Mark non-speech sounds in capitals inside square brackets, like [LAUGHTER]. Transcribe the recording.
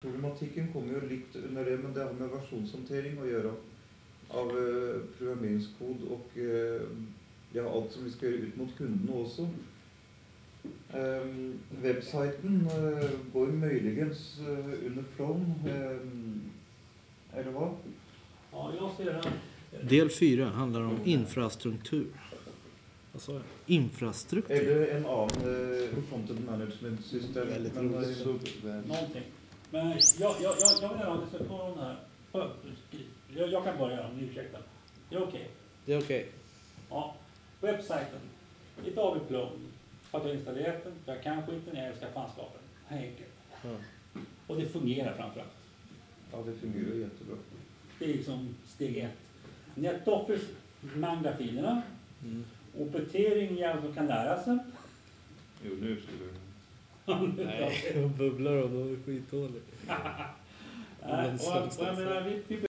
Problematiken kommer jo litt under det, men det har med versjonshåndtering å gjøre. Av eh, programmeringskod og eh, ja, alt som vi skal gjøre ut mot kundene også. Um, websiten eh, går muligens under Plone, eh, eller hva? Ja, jag ser den. Del 4 handlar om infrastruktur. Vad sa jag? Infrastruktur? Eller en annen content management system. Väldigt men, eh, roligt. Någonting. Men jag, jag, jag, jag vill gärna ha en diskussion om det här. För, jag, jag kan börja om ni ursäktar. Det är okej. Det är okej. Ja. Webbsajten. Idag har vi Plum. Har jag installerat den? Jag kanske inte när jag ska fanskapa den. Enkelt. Ja. Och det fungerar framförallt. Ja, det fungerar jättebra. Det är liksom steg ett. NetOffice manglar filerna. Mm. Opetering alltså kan lära sig. Jo, nu skulle du... Nej, de bubblar och de är skitdåliga. [LAUGHS] Nej, och, och jag menar, vi, vi